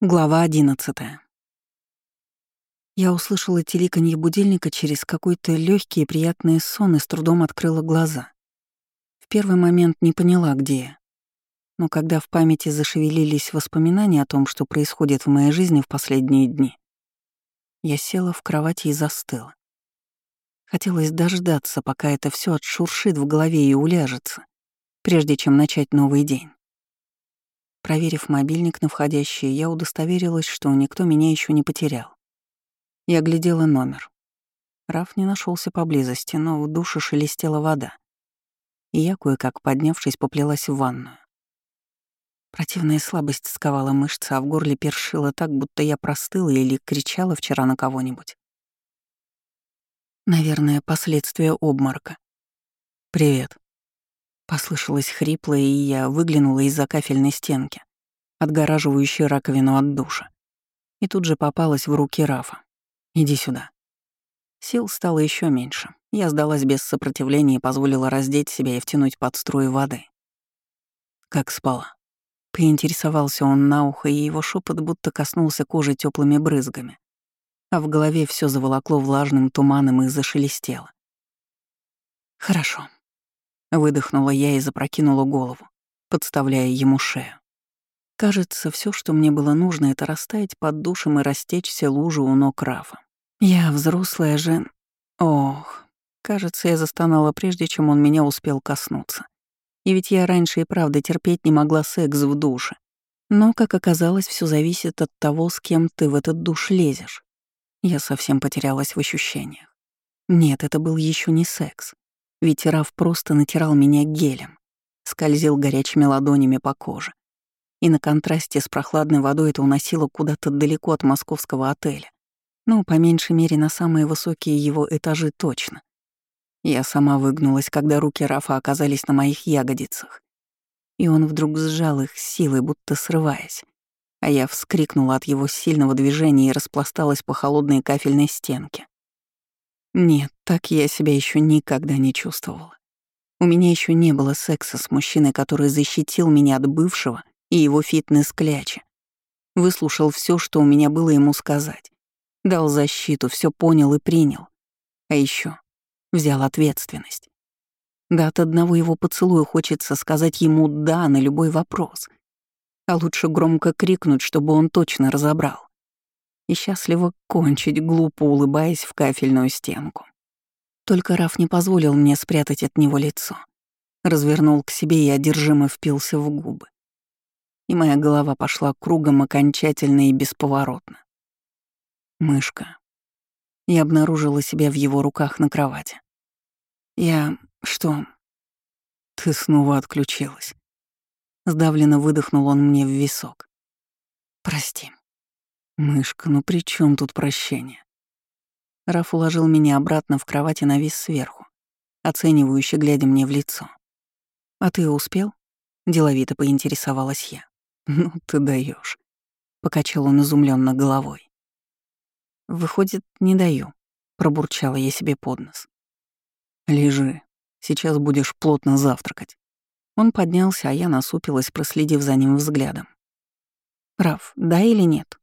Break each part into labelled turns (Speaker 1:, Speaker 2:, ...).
Speaker 1: Глава одиннадцатая. Я услышала теликанье будильника через какой-то легкий и приятный сон и с трудом открыла глаза. В первый момент не поняла, где я. Но когда в памяти зашевелились воспоминания о том, что происходит в моей жизни в последние дни, я села в кровати и застыла. Хотелось дождаться, пока это все отшуршит в голове и уляжется, прежде чем начать новый день. Проверив мобильник на входящий, я удостоверилась, что никто меня еще не потерял. Я глядела номер. Раф не нашелся поблизости, но в душе шелестела вода. И я, кое-как поднявшись, поплелась в ванную. Противная слабость сковала мышцы, а в горле першила так, будто я простыла или кричала вчера на кого-нибудь. Наверное, последствия обморока. «Привет», Послышалось хрипло, и я выглянула из-за кафельной стенки, отгораживающей раковину от душа. И тут же попалась в руки Рафа. «Иди сюда». Сил стало еще меньше. Я сдалась без сопротивления и позволила раздеть себя и втянуть под струю воды. Как спала. Поинтересовался он на ухо, и его шепот будто коснулся кожи теплыми брызгами. А в голове все заволокло влажным туманом и зашелестело. «Хорошо», Выдохнула я и запрокинула голову, подставляя ему шею. Кажется, все, что мне было нужно, это растаять под душем и растечься лужу у ног Рафа. Я взрослая жен... Ох, кажется, я застонала прежде, чем он меня успел коснуться. И ведь я раньше и правда терпеть не могла секс в душе. Но, как оказалось, все зависит от того, с кем ты в этот душ лезешь. Я совсем потерялась в ощущениях. Нет, это был еще не секс. Ведь Раф просто натирал меня гелем, скользил горячими ладонями по коже. И на контрасте с прохладной водой это уносило куда-то далеко от московского отеля. Ну, по меньшей мере, на самые высокие его этажи точно. Я сама выгнулась, когда руки Рафа оказались на моих ягодицах. И он вдруг сжал их силой, будто срываясь. А я вскрикнула от его сильного движения и распласталась по холодной кафельной стенке. Нет, так я себя еще никогда не чувствовала. У меня еще не было секса с мужчиной, который защитил меня от бывшего и его фитнес-кляча. Выслушал все, что у меня было ему сказать. Дал защиту, все понял и принял. А еще взял ответственность. Да от одного его поцелуя хочется сказать ему «да» на любой вопрос. А лучше громко крикнуть, чтобы он точно разобрал и счастливо кончить, глупо улыбаясь в кафельную стенку. Только Раф не позволил мне спрятать от него лицо. Развернул к себе и одержимо впился в губы. И моя голова пошла кругом окончательно и бесповоротно. Мышка. Я обнаружила себя в его руках на кровати. Я... что? Ты снова отключилась. Сдавленно выдохнул он мне в висок. Прости. «Мышка, ну при чем тут прощение?» Раф уложил меня обратно в кровать и навис сверху, оценивающе глядя мне в лицо. «А ты успел?» — деловито поинтересовалась я. «Ну ты даешь, покачал он изумленно головой. «Выходит, не даю», — пробурчала я себе под нос. «Лежи, сейчас будешь плотно завтракать». Он поднялся, а я насупилась, проследив за ним взглядом. «Раф, да или нет?»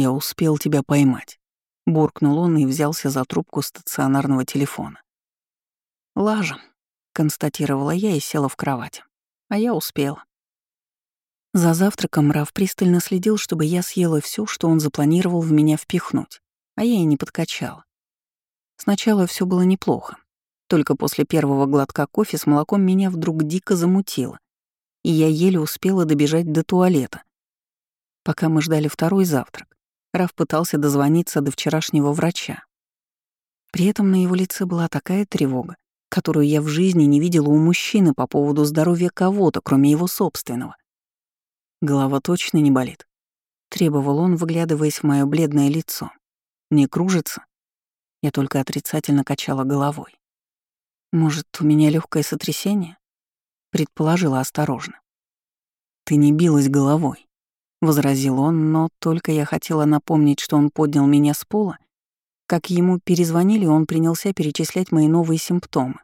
Speaker 1: «Я успел тебя поймать», — буркнул он и взялся за трубку стационарного телефона. «Лажа», — констатировала я и села в кровать. А я успела. За завтраком Раф пристально следил, чтобы я съела все, что он запланировал в меня впихнуть, а я и не подкачала. Сначала все было неплохо. Только после первого глотка кофе с молоком меня вдруг дико замутило, и я еле успела добежать до туалета. Пока мы ждали второй завтрак, Раф пытался дозвониться до вчерашнего врача. При этом на его лице была такая тревога, которую я в жизни не видела у мужчины по поводу здоровья кого-то, кроме его собственного. Голова точно не болит. Требовал он, выглядываясь в мое бледное лицо. Не кружится? Я только отрицательно качала головой. Может, у меня легкое сотрясение? Предположила осторожно. Ты не билась головой. — возразил он, но только я хотела напомнить, что он поднял меня с пола, как ему перезвонили, он принялся перечислять мои новые симптомы.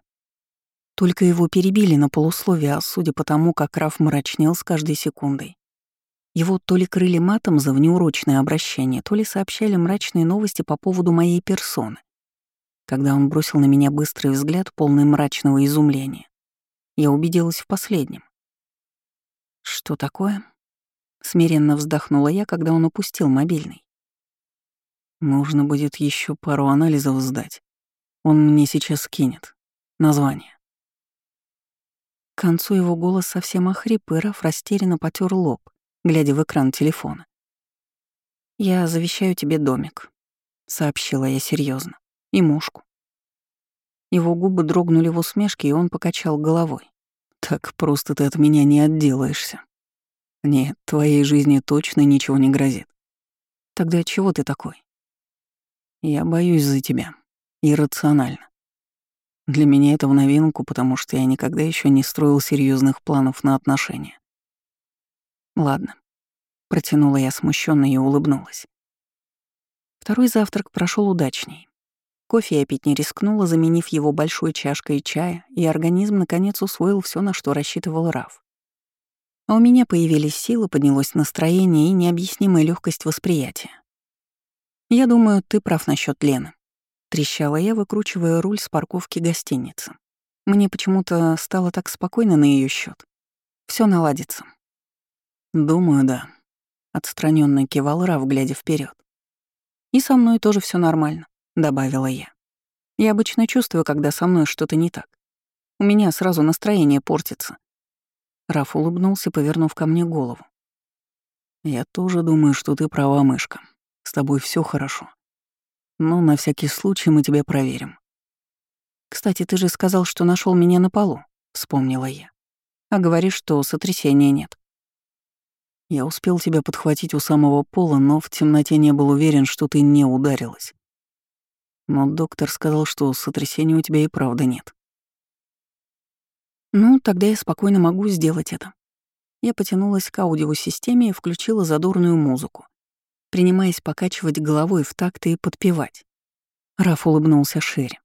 Speaker 1: Только его перебили на полусловие, а судя по тому, как Раф мрачнел с каждой секундой, Его то ли крыли матом за внеурочное обращение, то ли сообщали мрачные новости по поводу моей персоны. Когда он бросил на меня быстрый взгляд, полный мрачного изумления, я убедилась в последнем. «Что такое?» — смиренно вздохнула я, когда он опустил мобильный. «Нужно будет еще пару анализов сдать. Он мне сейчас скинет. Название». К концу его голос совсем охрип, и Раф растерянно потер лоб, глядя в экран телефона. «Я завещаю тебе домик», — сообщила я серьезно, — «и мушку». Его губы дрогнули в усмешке, и он покачал головой. «Так просто ты от меня не отделаешься. Нет, твоей жизни точно ничего не грозит. Тогда чего ты такой?» «Я боюсь за тебя. Иррационально. Для меня это в новинку, потому что я никогда еще не строил серьезных планов на отношения. Ладно. Протянула я смущенно и улыбнулась. Второй завтрак прошел удачней. Кофе я пить не рискнула, заменив его большой чашкой чая, и организм наконец усвоил все, на что рассчитывал Раф. А у меня появились силы, поднялось настроение и необъяснимая легкость восприятия. Я думаю, ты прав насчет Лены трещала я, выкручивая руль с парковки гостиницы. Мне почему-то стало так спокойно на ее счет. Все наладится. Думаю, да. Отстраненно кивал Рав, глядя вперед. И со мной тоже все нормально, добавила я. Я обычно чувствую, когда со мной что-то не так. У меня сразу настроение портится. Раф улыбнулся, повернув ко мне голову. «Я тоже думаю, что ты права, мышка. С тобой все хорошо. Но на всякий случай мы тебя проверим. Кстати, ты же сказал, что нашел меня на полу, вспомнила я. А говоришь, что сотрясения нет. Я успел тебя подхватить у самого пола, но в темноте не был уверен, что ты не ударилась. Но доктор сказал, что сотрясения у тебя и правда нет. Ну, тогда я спокойно могу сделать это. Я потянулась к аудиосистеме и включила задорную музыку принимаясь покачивать головой в такт и подпевать. Раф улыбнулся шире.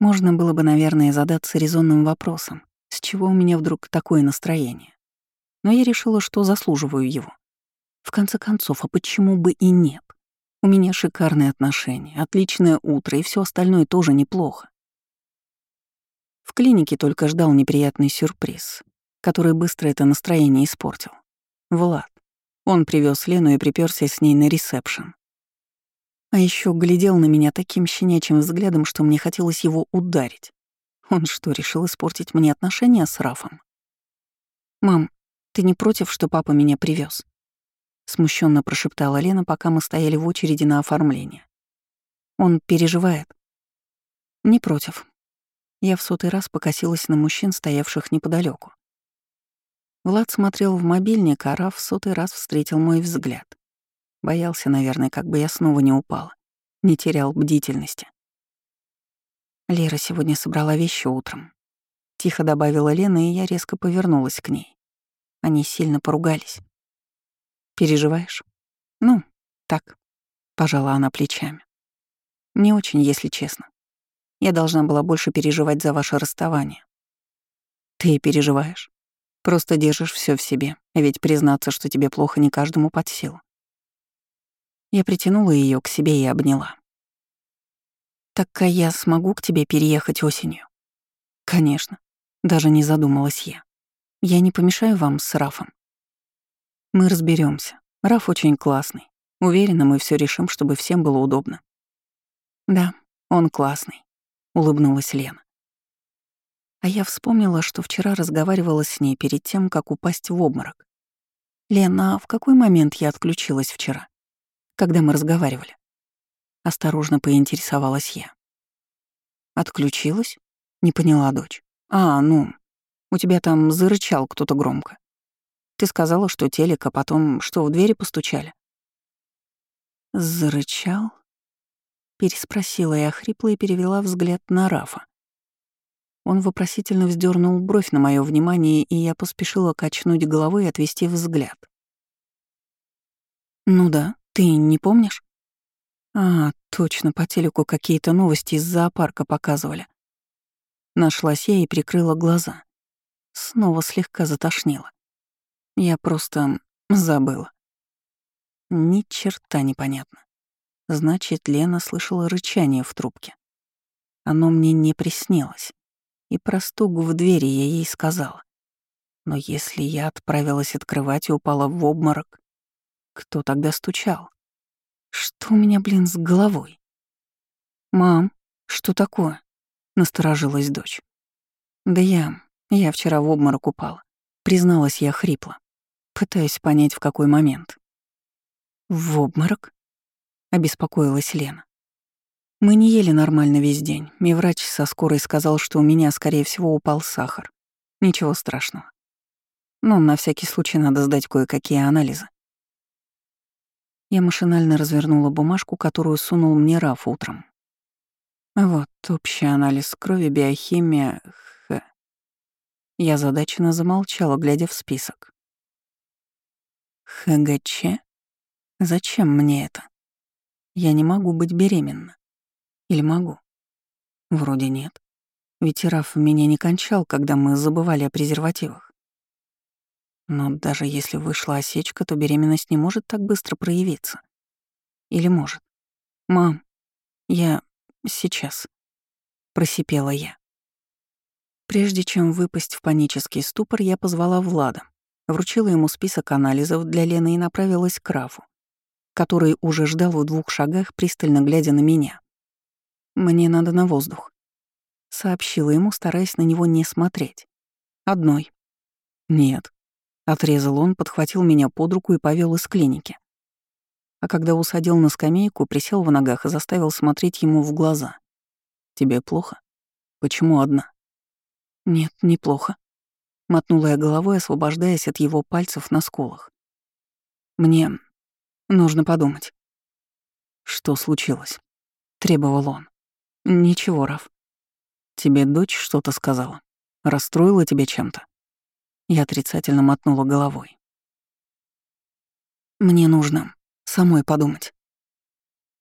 Speaker 1: Можно было бы, наверное, задаться резонным вопросом, с чего у меня вдруг такое настроение. Но я решила, что заслуживаю его. В конце концов, а почему бы и нет? У меня шикарные отношения, отличное утро, и все остальное тоже неплохо. В клинике только ждал неприятный сюрприз, который быстро это настроение испортил. Влад. Он привез Лену и приперся с ней на ресепшн. А еще глядел на меня таким щенячьим взглядом, что мне хотелось его ударить. Он что, решил испортить мне отношения с Рафом? «Мам, ты не против, что папа меня привез? Смущенно прошептала Лена, пока мы стояли в очереди на оформление. Он переживает. Не против. Я в сотый раз покосилась на мужчин, стоявших неподалеку. Влад смотрел в мобильник, а Раф в сотый раз встретил мой взгляд. Боялся, наверное, как бы я снова не упала. Не терял бдительности. Лера сегодня собрала вещи утром. Тихо добавила Лена, и я резко повернулась к ней. Они сильно поругались. «Переживаешь?» «Ну, так», — пожала она плечами. «Не очень, если честно. Я должна была больше переживать за ваше расставание». «Ты переживаешь?» Просто держишь все в себе, ведь признаться, что тебе плохо не каждому под силу. Я притянула ее к себе и обняла. «Так а я смогу к тебе переехать осенью?» «Конечно», — даже не задумалась я. «Я не помешаю вам с Рафом?» «Мы разберемся. Раф очень классный. Уверена, мы все решим, чтобы всем было удобно». «Да, он классный», — улыбнулась Лена. А я вспомнила, что вчера разговаривала с ней перед тем, как упасть в обморок. «Лена, а в какой момент я отключилась вчера? Когда мы разговаривали?» Осторожно поинтересовалась я. «Отключилась?» — не поняла дочь. «А, ну, у тебя там зарычал кто-то громко. Ты сказала, что телек, а потом что, в двери постучали?» «Зарычал?» Переспросила я хрипло и перевела взгляд на Рафа. Он вопросительно вздернул бровь на мое внимание, и я поспешила качнуть головой и отвести взгляд. «Ну да, ты не помнишь?» «А, точно, по телеку какие-то новости из зоопарка показывали». Нашлась я и прикрыла глаза. Снова слегка затошнило. Я просто забыла. Ни черта непонятно. Значит, Лена слышала рычание в трубке. Оно мне не приснилось. И про стук в двери я ей сказала. Но если я отправилась открывать и упала в обморок, кто тогда стучал? Что у меня, блин, с головой? «Мам, что такое?» — насторожилась дочь. «Да я... я вчера в обморок упала. Призналась я хрипло. Пытаюсь понять, в какой момент. «В обморок?» — обеспокоилась Лена. Мы не ели нормально весь день, и врач со скорой сказал, что у меня, скорее всего, упал сахар. Ничего страшного. Но на всякий случай надо сдать кое-какие анализы. Я машинально развернула бумажку, которую сунул мне Раф утром. Вот, общий анализ крови, биохимия, х. Я задаченно замолчала, глядя в список. ХГЧ? Зачем мне это? Я не могу быть беременна. Или могу? Вроде нет. Ведь Раф меня не кончал, когда мы забывали о презервативах. Но даже если вышла осечка, то беременность не может так быстро проявиться. Или может? Мам, я сейчас. Просипела я. Прежде чем выпасть в панический ступор, я позвала Влада, вручила ему список анализов для Лены и направилась к Рафу, который уже ждал в двух шагах, пристально глядя на меня. «Мне надо на воздух», — сообщила ему, стараясь на него не смотреть. «Одной». «Нет», — отрезал он, подхватил меня под руку и повел из клиники. А когда усадил на скамейку, присел в ногах и заставил смотреть ему в глаза. «Тебе плохо? Почему одна?» «Нет, неплохо», — мотнула я головой, освобождаясь от его пальцев на скулах. «Мне нужно подумать». «Что случилось?» — требовал он. «Ничего, Раф. Тебе дочь что-то сказала? Расстроила тебя чем-то?» Я отрицательно мотнула головой. «Мне нужно самой подумать».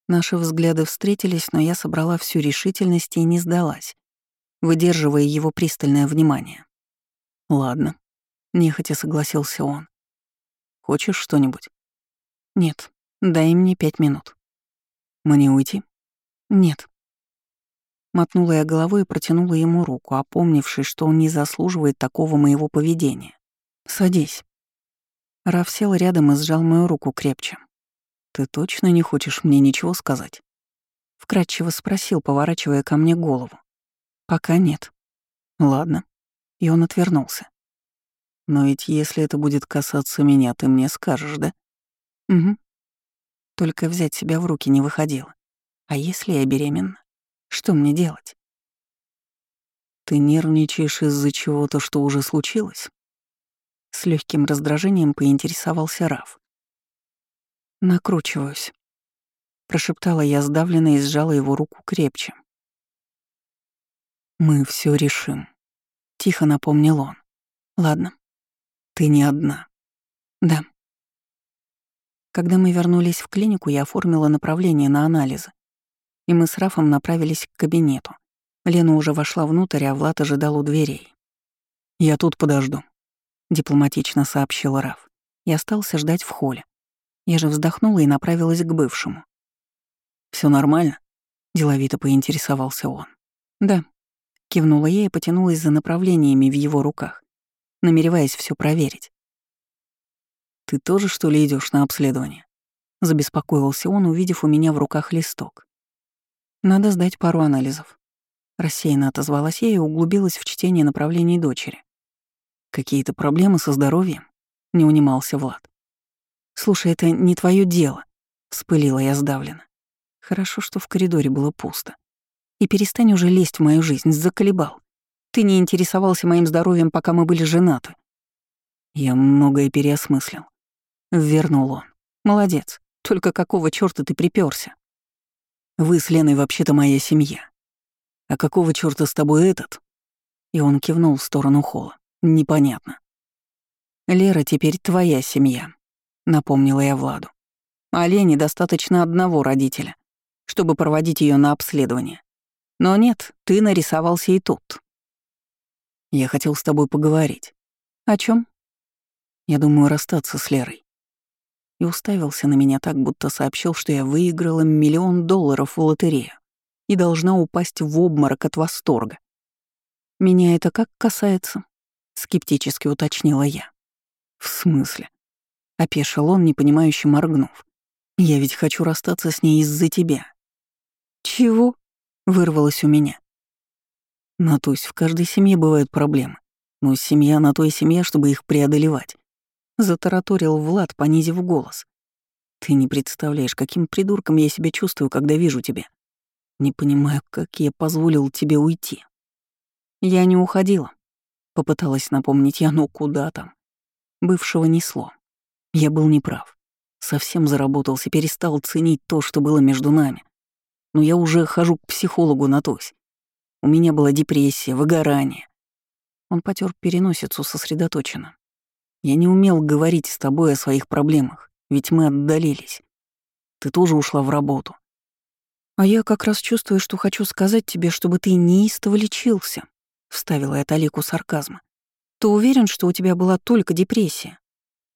Speaker 1: Наши взгляды встретились, но я собрала всю решительность и не сдалась, выдерживая его пристальное внимание. «Ладно», — нехотя согласился он. «Хочешь что-нибудь?» «Нет, дай мне пять минут». «Мне уйти?» «Нет». Мотнула я головой и протянула ему руку, опомнившись, что он не заслуживает такого моего поведения. «Садись». Раф сел рядом и сжал мою руку крепче. «Ты точно не хочешь мне ничего сказать?» Вкратчиво спросил, поворачивая ко мне голову. «Пока нет». «Ладно». И он отвернулся. «Но ведь если это будет касаться меня, ты мне скажешь, да?» «Угу». Только взять себя в руки не выходило. А если я беременна? Что мне делать? Ты нервничаешь из-за чего-то, что уже случилось? С легким раздражением поинтересовался Раф. Накручиваюсь. Прошептала я сдавленно и сжала его руку крепче. Мы все решим. Тихо напомнил он. Ладно. Ты не одна. Да. Когда мы вернулись в клинику, я оформила направление на анализы и мы с Рафом направились к кабинету. Лена уже вошла внутрь, а Влад ожидал у дверей. «Я тут подожду», — дипломатично сообщил Раф. И остался ждать в холле. Я же вздохнула и направилась к бывшему. Все нормально?» — деловито поинтересовался он. «Да», — кивнула я и потянулась за направлениями в его руках, намереваясь все проверить. «Ты тоже, что ли, идешь на обследование?» — забеспокоился он, увидев у меня в руках листок. Надо сдать пару анализов. Рассеянно отозвалась я и углубилась в чтение направлений дочери. Какие-то проблемы со здоровьем? Не унимался Влад. Слушай, это не твое дело, вспылила я сдавленно. Хорошо, что в коридоре было пусто. И перестань уже лезть в мою жизнь, заколебал. Ты не интересовался моим здоровьем, пока мы были женаты. Я многое переосмыслил. Вернул он. Молодец. Только какого чёрта ты припёрся? Вы с Леной вообще-то моя семья. А какого чёрта с тобой этот?» И он кивнул в сторону холла. «Непонятно». «Лера теперь твоя семья», — напомнила я Владу. «А Лене достаточно одного родителя, чтобы проводить ее на обследование. Но нет, ты нарисовался и тут». «Я хотел с тобой поговорить». «О чем? «Я думаю расстаться с Лерой». И уставился на меня так, будто сообщил, что я выиграла миллион долларов в лотерею и должна упасть в обморок от восторга. «Меня это как касается?» — скептически уточнила я. «В смысле?» — опешил он, непонимающе моргнув. «Я ведь хочу расстаться с ней из-за тебя». «Чего?» — вырвалось у меня. «Натусь, в каждой семье бывают проблемы. Но семья на то и семья, чтобы их преодолевать. Затараторил Влад, понизив голос. Ты не представляешь, каким придурком я себя чувствую, когда вижу тебя. Не понимаю, как я позволил тебе уйти. Я не уходила. Попыталась напомнить я, ну куда там. Бывшего несло. Я был неправ. Совсем заработался, перестал ценить то, что было между нами. Но я уже хожу к психологу на тось. У меня была депрессия, выгорание. Он потер переносицу сосредоточенно. Я не умел говорить с тобой о своих проблемах, ведь мы отдалились. Ты тоже ушла в работу. А я как раз чувствую, что хочу сказать тебе, чтобы ты неистово лечился, вставила я талику сарказма. Ты уверен, что у тебя была только депрессия?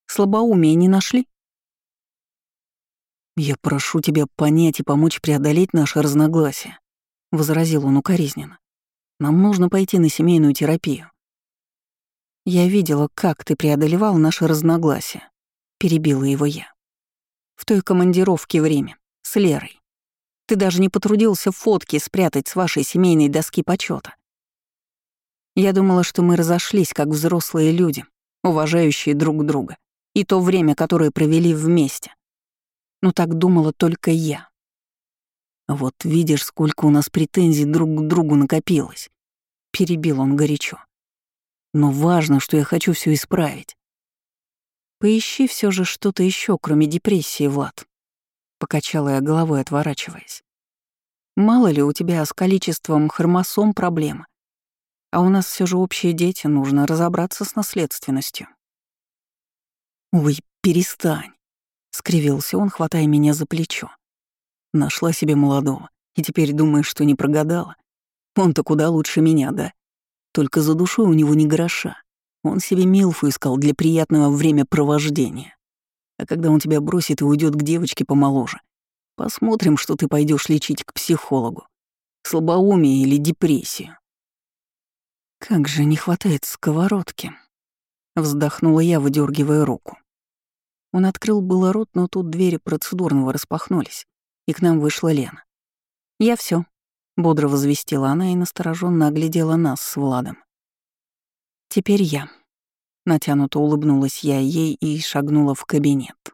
Speaker 1: Слабоумие не нашли? «Я прошу тебя понять и помочь преодолеть наши разногласия», — возразил он укоризненно. «Нам нужно пойти на семейную терапию. «Я видела, как ты преодолевал наши разногласия», — перебила его я. «В той командировке в Риме, с Лерой. Ты даже не потрудился фотки спрятать с вашей семейной доски почета. Я думала, что мы разошлись как взрослые люди, уважающие друг друга, и то время, которое провели вместе. Но так думала только я. Вот видишь, сколько у нас претензий друг к другу накопилось. Перебил он горячо. Но важно, что я хочу все исправить. Поищи все же что-то еще, кроме депрессии, Влад. Покачала я головой, отворачиваясь. Мало ли у тебя с количеством хромосом проблема. А у нас все же общие дети, нужно разобраться с наследственностью. «Ой, перестань!» — скривился он, хватая меня за плечо. Нашла себе молодого, и теперь думаешь, что не прогадала. Он-то куда лучше меня, да? Только за душой у него не гроша. Он себе Милфу искал для приятного времяпровождения. А когда он тебя бросит и уйдет к девочке помоложе, посмотрим, что ты пойдешь лечить к психологу. Слабоумие или депрессию. Как же не хватает сковородки. Вздохнула я, выдергивая руку. Он открыл было рот, но тут двери процедурного распахнулись, и к нам вышла Лена. Я все, Бодро возвестила она и настороженно оглядела нас с Владом. «Теперь я». Натянуто улыбнулась я ей и шагнула в кабинет.